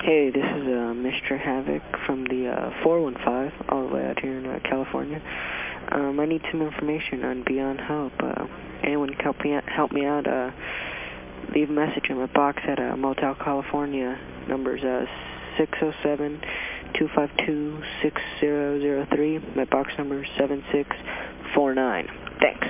Hey, this is uh, Mr. Havoc from the uh, 415, all the way out here in uh, California. Um, I need some information on Beyond Hope. Uh, anyone can help me out, help me out uh, leave a message in my box at uh, Motel California. Numbers uh, 607-252-6003. My box number is 7649. Thanks.